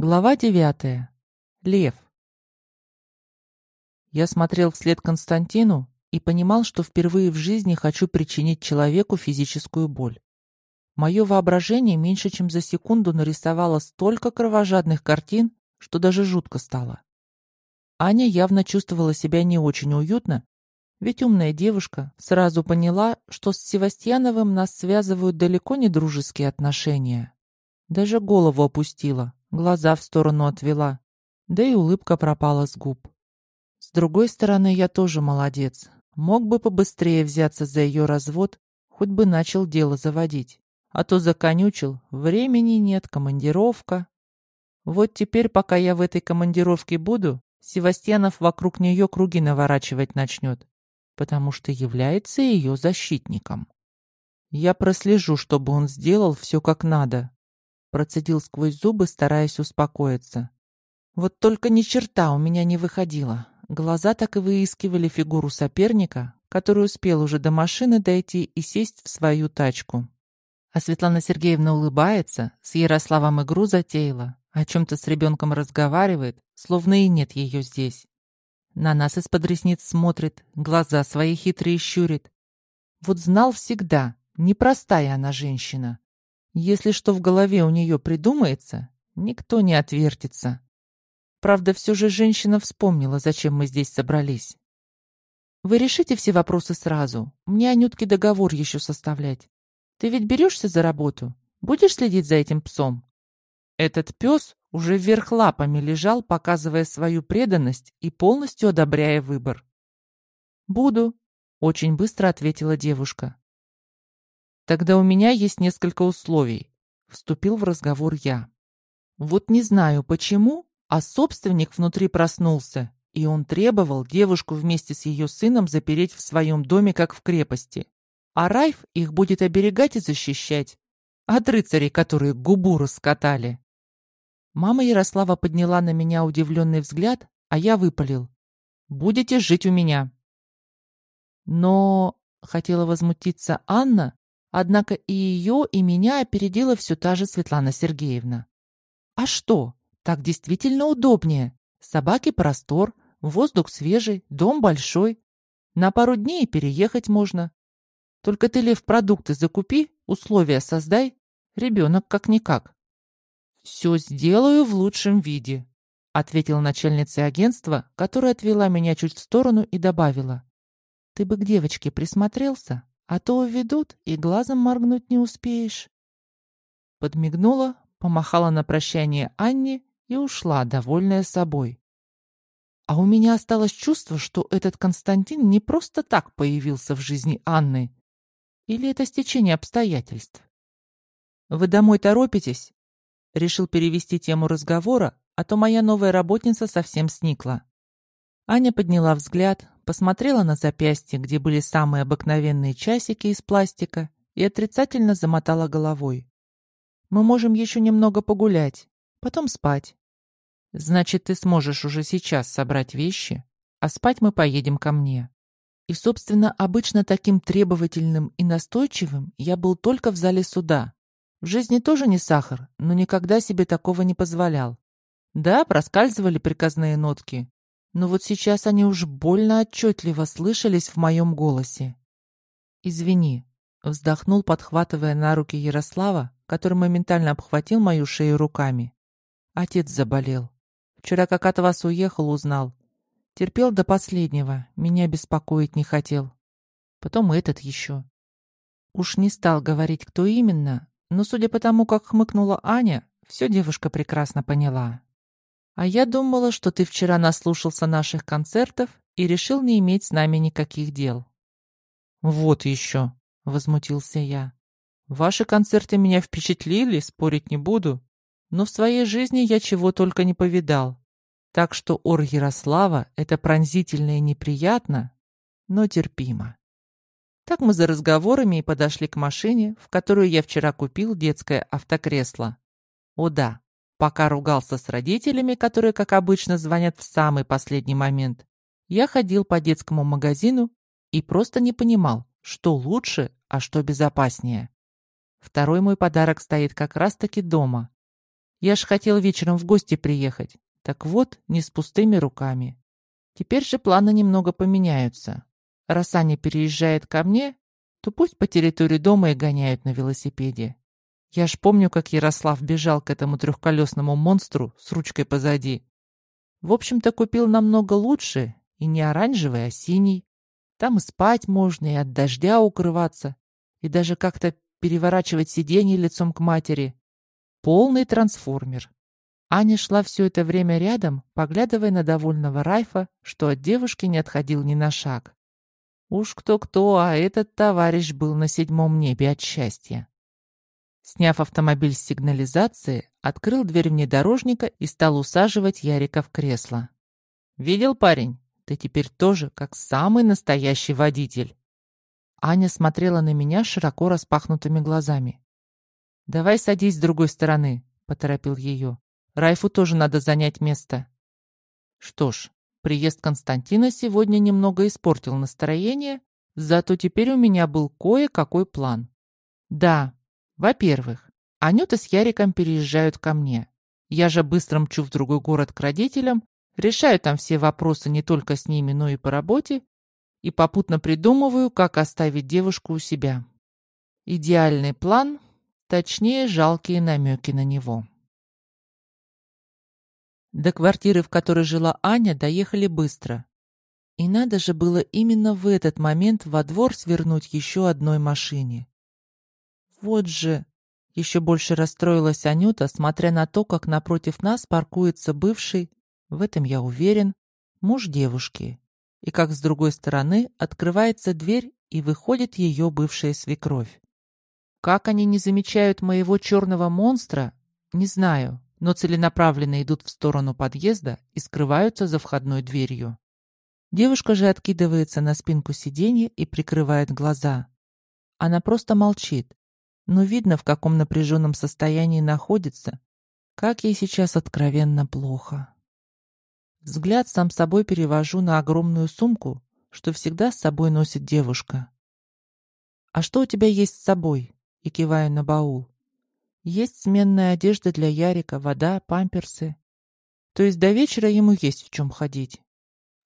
Глава девятая. Лев. Я смотрел вслед Константину и понимал, что впервые в жизни хочу причинить человеку физическую боль. Мое воображение меньше чем за секунду нарисовало столько кровожадных картин, что даже жутко стало. Аня явно чувствовала себя не очень уютно, ведь умная девушка сразу поняла, что с Севастьяновым нас связывают далеко не дружеские отношения. Даже голову опустила, глаза в сторону отвела, да и улыбка пропала с губ. С другой стороны, я тоже молодец. Мог бы побыстрее взяться за ее развод, хоть бы начал дело заводить. А то законючил, времени нет, командировка. Вот теперь, пока я в этой командировке буду, Севастьянов вокруг нее круги наворачивать начнет, потому что является ее защитником. Я прослежу, чтобы он сделал все как надо, Процедил сквозь зубы, стараясь успокоиться. Вот только ни черта у меня не выходило. Глаза так и выискивали фигуру соперника, который успел уже до машины дойти и сесть в свою тачку. А Светлана Сергеевна улыбается, с Ярославом игру затеяла, о чем-то с ребенком разговаривает, словно и нет ее здесь. На нас из-под ресниц смотрит, глаза свои хитрые щурит. Вот знал всегда, непростая она женщина. Если что в голове у нее придумается, никто не отвертится. Правда, все же женщина вспомнила, зачем мы здесь собрались. Вы решите все вопросы сразу. Мне Анютке договор еще составлять. Ты ведь берешься за работу? Будешь следить за этим псом? Этот пес уже вверх лапами лежал, показывая свою преданность и полностью одобряя выбор. «Буду», — очень быстро ответила девушка. Тогда у меня есть несколько условий. Вступил в разговор я. Вот не знаю почему, а собственник внутри проснулся, и он требовал девушку вместе с ее сыном запереть в своем доме, как в крепости. А Райф их будет оберегать и защищать. От рыцарей, которые губу раскатали. Мама Ярослава подняла на меня удивленный взгляд, а я выпалил. «Будете жить у меня». Но, хотела возмутиться Анна, Однако и ее, и меня опередила все та же Светлана Сергеевна. А что? Так действительно удобнее. Собаки простор, воздух свежий, дом большой. На пару дней переехать можно. Только ты, Лев, продукты закупи, условия создай. Ребенок как-никак. «Все сделаю в лучшем виде», — ответила начальница агентства, которая отвела меня чуть в сторону и добавила. «Ты бы к девочке присмотрелся?» А то уведут, и глазом моргнуть не успеешь. Подмигнула, помахала на прощание Анне и ушла, довольная собой. А у меня осталось чувство, что этот Константин не просто так появился в жизни Анны. Или это стечение обстоятельств? «Вы домой торопитесь?» Решил перевести тему разговора, а то моя новая работница совсем сникла. Аня подняла взгляд, посмотрела на запястье, где были самые обыкновенные часики из пластика, и отрицательно замотала головой. «Мы можем еще немного погулять, потом спать». «Значит, ты сможешь уже сейчас собрать вещи, а спать мы поедем ко мне». И, собственно, обычно таким требовательным и настойчивым я был только в зале суда. В жизни тоже не сахар, но никогда себе такого не позволял. Да, проскальзывали приказные нотки, но вот сейчас они уж больно отчетливо слышались в моем голосе. «Извини», — вздохнул, подхватывая на руки Ярослава, который моментально обхватил мою шею руками. «Отец заболел. Вчера как от вас уехал, узнал. Терпел до последнего, меня беспокоить не хотел. Потом этот еще. Уж не стал говорить, кто именно, но, судя по тому, как хмыкнула Аня, все девушка прекрасно поняла. А я думала, что ты вчера наслушался наших концертов и решил не иметь с нами никаких дел. Вот еще, возмутился я. Ваши концерты меня впечатлили, спорить не буду, но в своей жизни я чего только не повидал. Так что ор Ярослава — это пронзительно и неприятно, но терпимо. Так мы за разговорами и подошли к машине, в которую я вчера купил детское автокресло. О да, Пока ругался с родителями, которые, как обычно, звонят в самый последний момент, я ходил по детскому магазину и просто не понимал, что лучше, а что безопаснее. Второй мой подарок стоит как раз-таки дома. Я ж хотел вечером в гости приехать. Так вот, не с пустыми руками. Теперь же планы немного поменяются. Раз Аня переезжает ко мне, то пусть по территории дома и гоняют на велосипеде. Я ж помню, как Ярослав бежал к этому трехколесному монстру с ручкой позади. В общем-то, купил намного лучше, и не оранжевый, а синий. Там и спать можно, и от дождя укрываться, и даже как-то переворачивать сиденье лицом к матери. Полный трансформер. Аня шла все это время рядом, поглядывая на довольного Райфа, что от девушки не отходил ни на шаг. Уж кто-кто, а этот товарищ был на седьмом небе от счастья. Сняв автомобиль с сигнализации, открыл дверь внедорожника и стал усаживать Ярика в кресло. «Видел, парень? Ты теперь тоже как самый настоящий водитель». Аня смотрела на меня широко распахнутыми глазами. «Давай садись с другой стороны», — поторопил ее. «Райфу тоже надо занять место». Что ж, приезд Константина сегодня немного испортил настроение, зато теперь у меня был кое-какой план. Да, во-первых, Анюта с Яриком переезжают ко мне. Я же быстро мчу в другой город к родителям, решаю там все вопросы не только с ними, но и по работе, и попутно придумываю, как оставить девушку у себя. Идеальный план, точнее, жалкие намеки на него. До квартиры, в которой жила Аня, доехали быстро. И надо же было именно в этот момент во двор свернуть еще одной машине. Вот же... Еще больше расстроилась Анюта, смотря на то, как напротив нас паркуется бывший, в этом я уверен, муж девушки. И как с другой стороны открывается дверь и выходит ее бывшая свекровь. Как они не замечают моего черного монстра, не знаю, но целенаправленно идут в сторону подъезда и скрываются за входной дверью. Девушка же откидывается на спинку сиденья и прикрывает глаза. Она просто молчит, но видно, в каком напряженном состоянии находится, как ей сейчас откровенно плохо. Взгляд сам собой перевожу на огромную сумку, что всегда с собой носит девушка. «А что у тебя есть с собой?» и киваю на баул. «Есть сменная одежда для Ярика, вода, памперсы. То есть до вечера ему есть в чем ходить».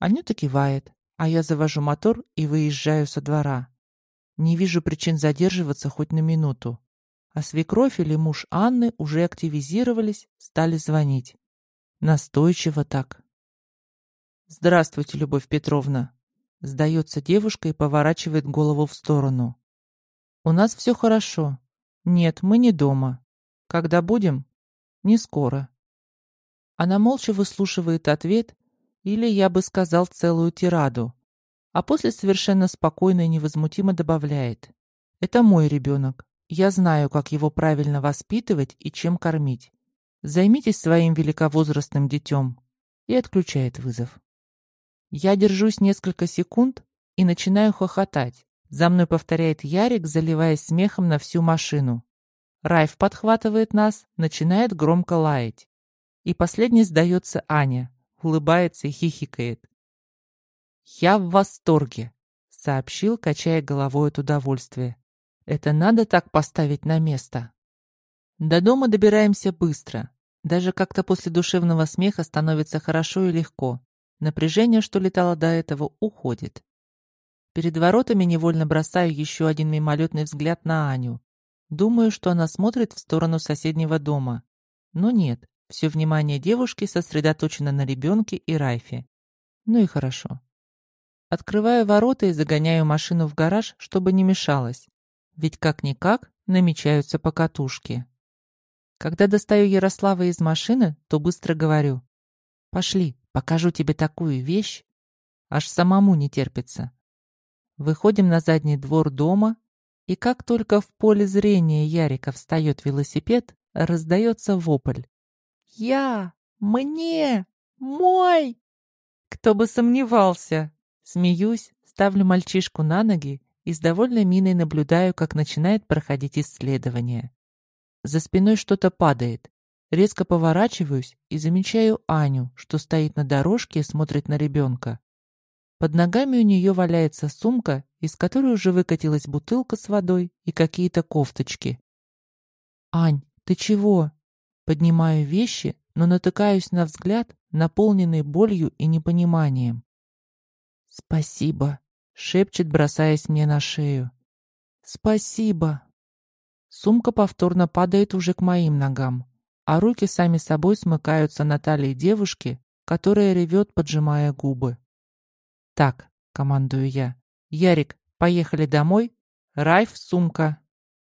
Анюта кивает, а я завожу мотор и выезжаю со двора. Не вижу причин задерживаться хоть на минуту. А свекровь или муж Анны уже активизировались, стали звонить. Настойчиво так. «Здравствуйте, Любовь Петровна!» Сдается девушка и поворачивает голову в сторону. «У нас все хорошо. Нет, мы не дома. Когда будем? Не скоро». Она молча выслушивает ответ, или, я бы сказал, целую тираду, а после совершенно спокойно и невозмутимо добавляет. «Это мой ребенок. Я знаю, как его правильно воспитывать и чем кормить. Займитесь своим великовозрастным детем». И отключает вызов. Я держусь несколько секунд и начинаю хохотать. За мной повторяет Ярик, заливаясь смехом на всю машину. Райф подхватывает нас, начинает громко лаять. И последний сдается Аня, улыбается и хихикает. «Я в восторге», — сообщил, качая головой от удовольствия. «Это надо так поставить на место». До дома добираемся быстро. Даже как-то после душевного смеха становится хорошо и легко. Напряжение, что летало до этого, уходит. Перед воротами невольно бросаю еще один мимолетный взгляд на Аню. Думаю, что она смотрит в сторону соседнего дома. Но нет, все внимание девушки сосредоточено на ребенке и Райфе. Ну и хорошо. Открываю ворота и загоняю машину в гараж, чтобы не мешалось. Ведь как-никак намечаются покатушки. Когда достаю Ярослава из машины, то быстро говорю. «Пошли, покажу тебе такую вещь». Аж самому не терпится. Выходим на задний двор дома, и как только в поле зрения Ярика встает велосипед, раздается вопль. «Я! Мне! Мой!» Кто бы сомневался! Смеюсь, ставлю мальчишку на ноги и с довольной миной наблюдаю, как начинает проходить исследование. За спиной что-то падает. Резко поворачиваюсь и замечаю Аню, что стоит на дорожке и смотрит на ребенка. Под ногами у нее валяется сумка, из которой уже выкатилась бутылка с водой и какие-то кофточки. «Ань, ты чего?» Поднимаю вещи, но натыкаюсь на взгляд, наполненный болью и непониманием. «Спасибо», — шепчет, бросаясь мне на шею. «Спасибо». Сумка повторно падает уже к моим ногам, а руки сами собой смыкаются на талии девушки, которая ревет, поджимая губы. «Так», — командую я, — «Ярик, поехали домой, Райф, сумка».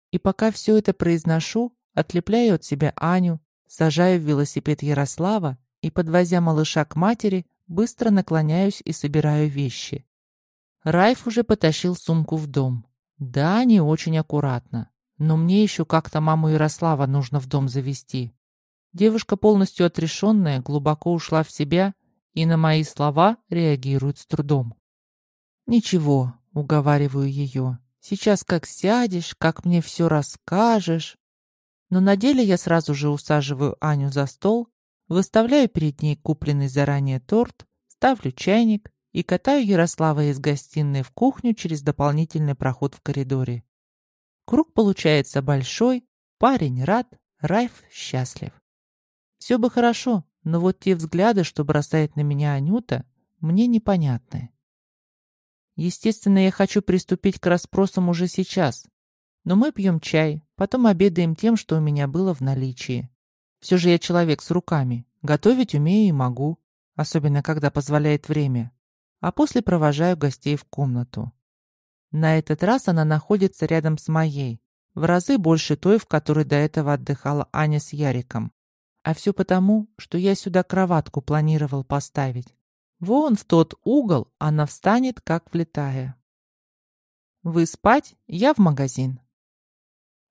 И пока все это произношу, отлепляю от себя Аню, сажаю в велосипед Ярослава и, подвозя малыша к матери, быстро наклоняюсь и собираю вещи. Райф уже потащил сумку в дом. Да, не очень аккуратно, но мне еще как-то маму Ярослава нужно в дом завести. Девушка, полностью отрешенная, глубоко ушла в себя и на мои слова реагирует с трудом. «Ничего», — уговариваю ее, — «сейчас как сядешь, как мне все расскажешь». Но на деле я сразу же усаживаю Аню за стол, выставляю перед ней купленный заранее торт, ставлю чайник и катаю Ярослава из гостиной в кухню через дополнительный проход в коридоре. Круг получается большой, парень рад, Райф счастлив. Все бы хорошо, но вот те взгляды, что бросает на меня Анюта, мне непонятны. Естественно, я хочу приступить к расспросам уже сейчас, но мы пьем чай, потом обедаем тем, что у меня было в наличии. Все же я человек с руками, готовить умею и могу, особенно когда позволяет время. А после провожаю гостей в комнату. На этот раз она находится рядом с моей, в разы больше той, в которой до этого отдыхала Аня с Яриком. А все потому, что я сюда кроватку планировал поставить. Вон в тот угол она встанет, как влетая. Вы спать, я в магазин.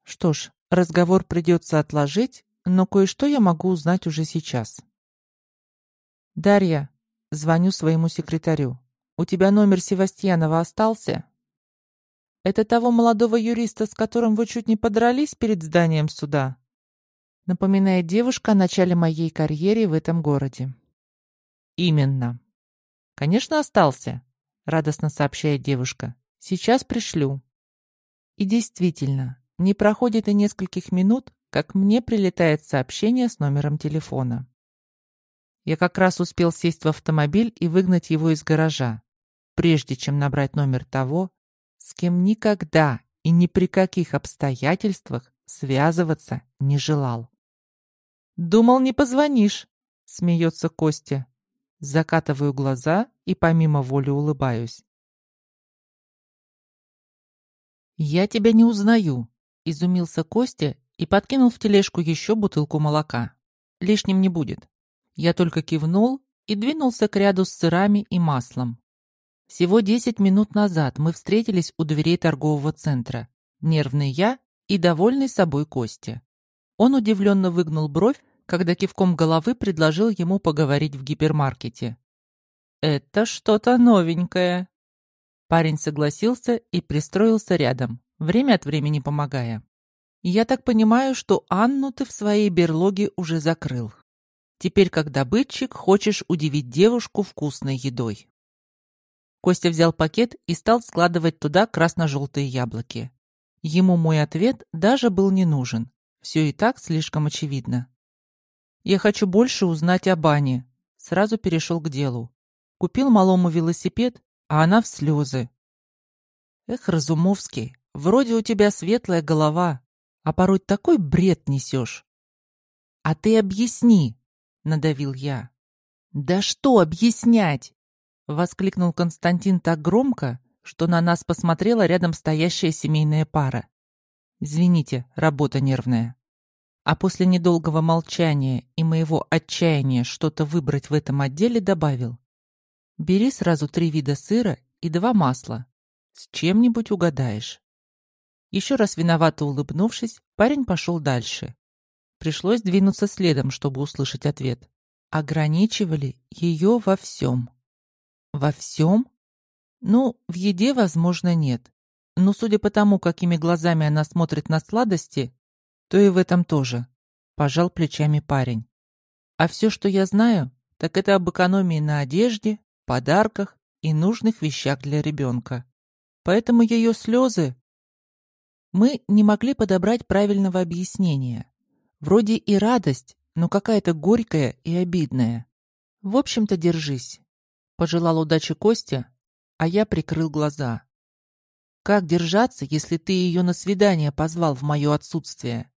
Что ж, разговор придется отложить, но кое-что я могу узнать уже сейчас. Дарья, звоню своему секретарю. У тебя номер Севастьянова остался? Это того молодого юриста, с которым вы чуть не подрались перед зданием суда? напоминает девушка о начале моей карьеры в этом городе. Именно. Конечно, остался, радостно сообщает девушка. Сейчас пришлю. И действительно, не проходит и нескольких минут, как мне прилетает сообщение с номером телефона. Я как раз успел сесть в автомобиль и выгнать его из гаража, прежде чем набрать номер того, с кем никогда и ни при каких обстоятельствах связываться не желал. «Думал, не позвонишь», — смеется Костя. Закатываю глаза и помимо воли улыбаюсь. «Я тебя не узнаю», — изумился Костя и подкинул в тележку еще бутылку молока. «Лишним не будет». Я только кивнул и двинулся к ряду с сырами и маслом. Всего десять минут назад мы встретились у дверей торгового центра. Нервный я и довольный собой Костя. Он удивленно выгнул бровь, когда кивком головы предложил ему поговорить в гипермаркете. «Это что-то новенькое». Парень согласился и пристроился рядом, время от времени помогая. «Я так понимаю, что Анну ты в своей берлоге уже закрыл. Теперь, как добытчик, хочешь удивить девушку вкусной едой». Костя взял пакет и стал складывать туда красно-желтые яблоки. Ему мой ответ даже был не нужен. Все и так слишком очевидно. Я хочу больше узнать о бане. Сразу перешел к делу. Купил малому велосипед, а она в слезы. Эх, Разумовский, вроде у тебя светлая голова, а порой такой бред несешь. А ты объясни, надавил я. Да что объяснять? Воскликнул Константин так громко, что на нас посмотрела рядом стоящая семейная пара. Извините, работа нервная. А после недолгого молчания и моего отчаяния что-то выбрать в этом отделе добавил. Бери сразу три вида сыра и два масла. С чем-нибудь угадаешь. Еще раз виновато улыбнувшись, парень пошел дальше. Пришлось двинуться следом, чтобы услышать ответ. Ограничивали ее во всем. Во всем? Ну, в еде, возможно, нет. Но судя по тому, какими глазами она смотрит на сладости, то и в этом тоже. Пожал плечами парень. А все, что я знаю, так это об экономии на одежде, подарках и нужных вещах для ребенка. Поэтому ее слезы... Мы не могли подобрать правильного объяснения. Вроде и радость, но какая-то горькая и обидная. В общем-то, держись. Пожелал удачи Костя, а я прикрыл глаза. Как держаться, если ты ее на свидание позвал в мое отсутствие?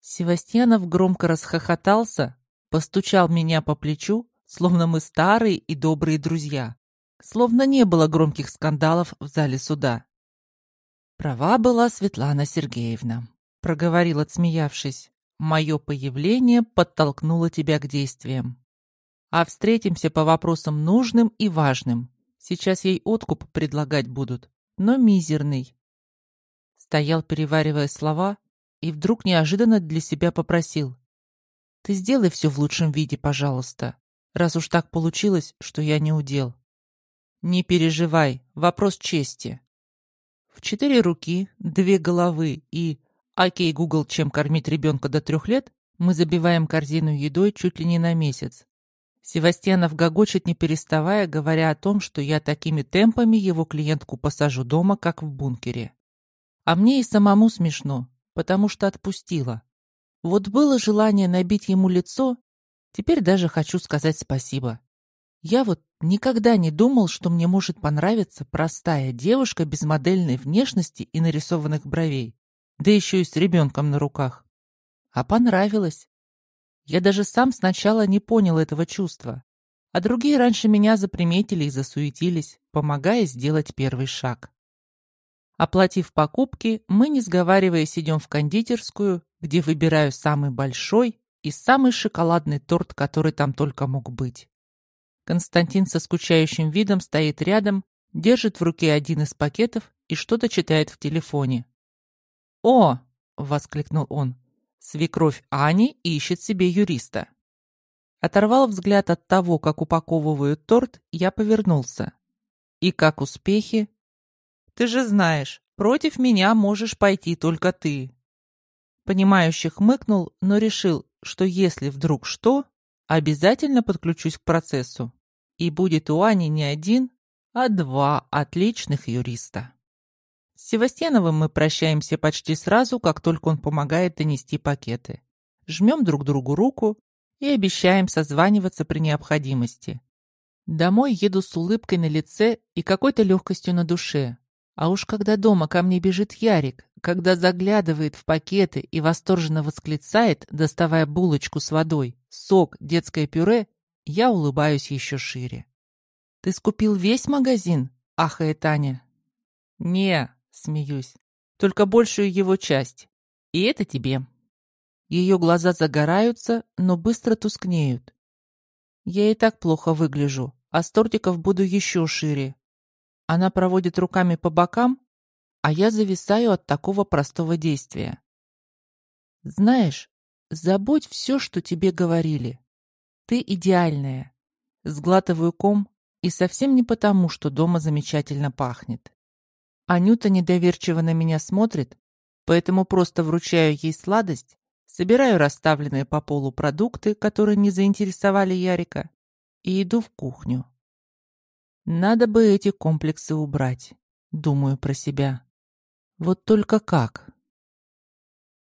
Севастьянов громко расхохотался, постучал меня по плечу, словно мы старые и добрые друзья, словно не было громких скандалов в зале суда. Права была Светлана Сергеевна, проговорил, отсмеявшись. Мое появление подтолкнуло тебя к действиям. А встретимся по вопросам нужным и важным. Сейчас ей откуп предлагать будут, но мизерный. Стоял, переваривая слова, и вдруг неожиданно для себя попросил. «Ты сделай все в лучшем виде, пожалуйста, раз уж так получилось, что я не удел». «Не переживай, вопрос чести». Четыре руки, две головы и «Окей, Google, чем кормить ребенка до трех лет?» мы забиваем корзину едой чуть ли не на месяц. Севастьянов гогочет не переставая, говоря о том, что я такими темпами его клиентку посажу дома, как в бункере. А мне и самому смешно потому что отпустила. Вот было желание набить ему лицо, теперь даже хочу сказать спасибо. Я вот никогда не думал, что мне может понравиться простая девушка без модельной внешности и нарисованных бровей, да еще и с ребенком на руках. А понравилось. Я даже сам сначала не понял этого чувства, а другие раньше меня заприметили и засуетились, помогая сделать первый шаг. Оплатив покупки, мы, не сговариваясь, идем в кондитерскую, где выбираю самый большой и самый шоколадный торт, который там только мог быть. Константин со скучающим видом стоит рядом, держит в руке один из пакетов и что-то читает в телефоне. «О!» — воскликнул он. «Свекровь Ани ищет себе юриста». Оторвал взгляд от того, как упаковывают торт, я повернулся. «И как успехи?» Ты же знаешь, против меня можешь пойти только ты». Понимающий хмыкнул, но решил, что если вдруг что, обязательно подключусь к процессу. И будет у Ани не один, а два отличных юриста. С Севастьяновым мы прощаемся почти сразу, как только он помогает донести пакеты. Жмем друг другу руку и обещаем созваниваться при необходимости. Домой еду с улыбкой на лице и какой-то легкостью на душе. А уж когда дома ко мне бежит Ярик, когда заглядывает в пакеты и восторженно восклицает, доставая булочку с водой, сок, детское пюре, я улыбаюсь еще шире. «Ты скупил весь магазин?» — ахает Таня. «Не», — смеюсь, — «только большую его часть. И это тебе». Ее глаза загораются, но быстро тускнеют. Я и так плохо выгляжу, а с тортиков буду еще шире. Она проводит руками по бокам, а я зависаю от такого простого действия. Знаешь, забудь все, что тебе говорили. Ты идеальная. Сглатываю ком, и совсем не потому, что дома замечательно пахнет. Анюта недоверчиво на меня смотрит, поэтому просто вручаю ей сладость, собираю расставленные по полу продукты, которые не заинтересовали Ярика, и иду в кухню. Надо бы эти комплексы убрать, думаю про себя. Вот только как?